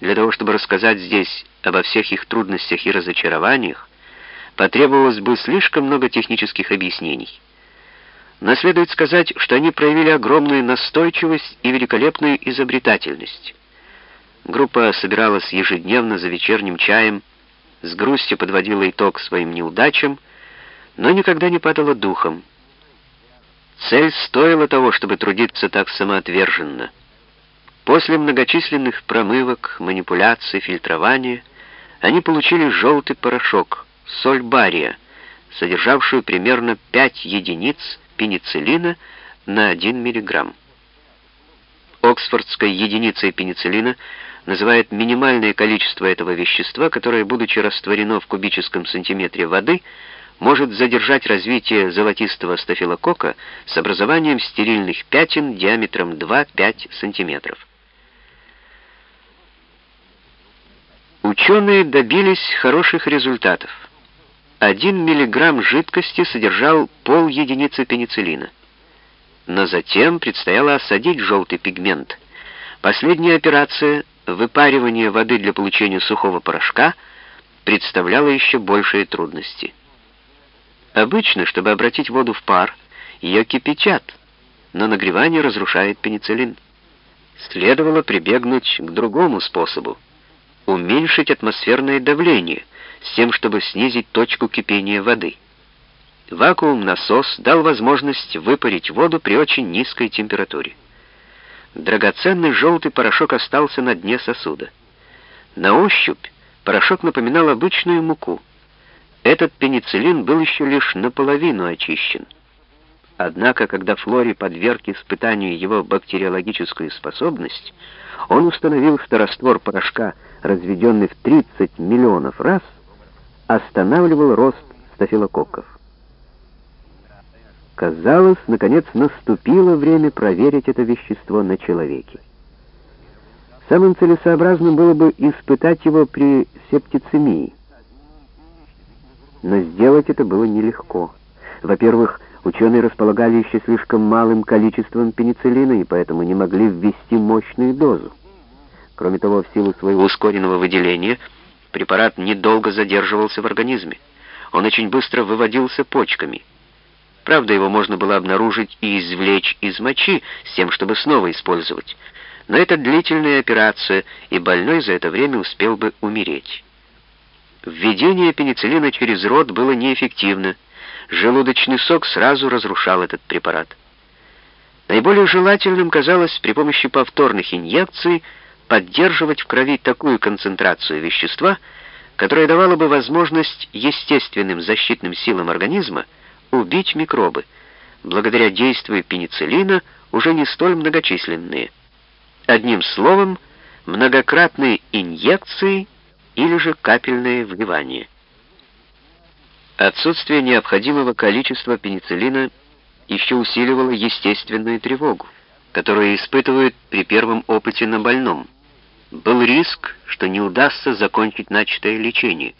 Для того, чтобы рассказать здесь обо всех их трудностях и разочарованиях, потребовалось бы слишком много технических объяснений. Но следует сказать, что они проявили огромную настойчивость и великолепную изобретательность. Группа собиралась ежедневно за вечерним чаем, с грустью подводила итог своим неудачам, но никогда не падала духом. Цель стоила того, чтобы трудиться так самоотверженно. После многочисленных промывок, манипуляций, фильтрования они получили желтый порошок, соль бария, содержавшую примерно 5 единиц пенициллина на 1 мг. Оксфордской единицей пенициллина называют минимальное количество этого вещества, которое, будучи растворено в кубическом сантиметре воды, может задержать развитие золотистого стафилококка с образованием стерильных пятен диаметром 2-5 см. Ученые добились хороших результатов. 1 мг жидкости содержал пол единицы пенициллина. Но затем предстояло осадить желтый пигмент. Последняя операция, выпаривание воды для получения сухого порошка, представляла еще большие трудности. Обычно, чтобы обратить воду в пар, ее кипятят, но нагревание разрушает пенициллин. Следовало прибегнуть к другому способу — уменьшить атмосферное давление с тем, чтобы снизить точку кипения воды. Вакуум-насос дал возможность выпарить воду при очень низкой температуре. Драгоценный желтый порошок остался на дне сосуда. На ощупь порошок напоминал обычную муку — этот пенициллин был еще лишь наполовину очищен. Однако, когда Флори подверг испытанию его бактериологическую способность, он установил, что раствор порошка, разведенный в 30 миллионов раз, останавливал рост стафилококков. Казалось, наконец наступило время проверить это вещество на человеке. Самым целесообразным было бы испытать его при септицемии. Но сделать это было нелегко. Во-первых, ученые располагали еще слишком малым количеством пенициллина и поэтому не могли ввести мощную дозу. Кроме того, в силу своего ускоренного выделения, препарат недолго задерживался в организме. Он очень быстро выводился почками. Правда, его можно было обнаружить и извлечь из мочи с тем, чтобы снова использовать. Но это длительная операция, и больной за это время успел бы умереть. Введение пенициллина через рот было неэффективно. Желудочный сок сразу разрушал этот препарат. Наиболее желательным казалось при помощи повторных инъекций поддерживать в крови такую концентрацию вещества, которая давала бы возможность естественным защитным силам организма убить микробы, благодаря действию пенициллина, уже не столь многочисленные. Одним словом, многократные инъекции или же капельное вливание. Отсутствие необходимого количества пенициллина еще усиливало естественную тревогу, которую испытывают при первом опыте на больном. Был риск, что не удастся закончить начатое лечение.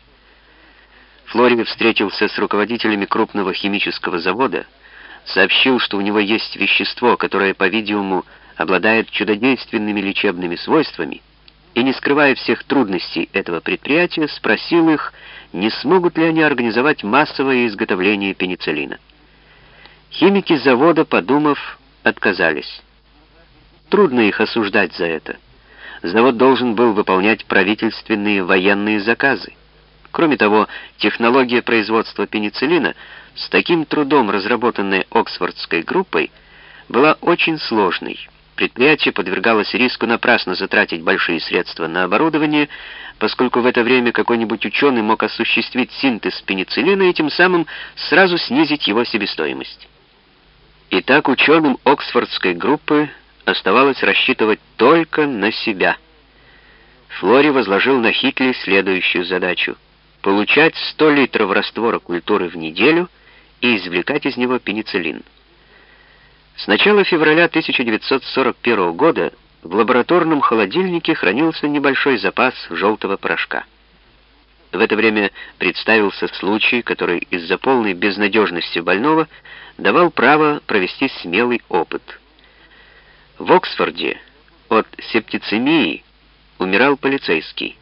Флори встретился с руководителями крупного химического завода, сообщил, что у него есть вещество, которое, по-видимому, обладает чудодейственными лечебными свойствами, и, не скрывая всех трудностей этого предприятия, спросил их, не смогут ли они организовать массовое изготовление пенициллина. Химики завода, подумав, отказались. Трудно их осуждать за это. Завод должен был выполнять правительственные военные заказы. Кроме того, технология производства пенициллина, с таким трудом разработанная Оксфордской группой, была очень сложной. Предприятие подвергалось риску напрасно затратить большие средства на оборудование, поскольку в это время какой-нибудь ученый мог осуществить синтез пенициллина и тем самым сразу снизить его себестоимость. Итак, ученым Оксфордской группы оставалось рассчитывать только на себя. Флори возложил на Хитли следующую задачу — получать 100 литров раствора культуры в неделю и извлекать из него пенициллин. С начала февраля 1941 года в лабораторном холодильнике хранился небольшой запас желтого порошка. В это время представился случай, который из-за полной безнадежности больного давал право провести смелый опыт. В Оксфорде от септицемии умирал полицейский.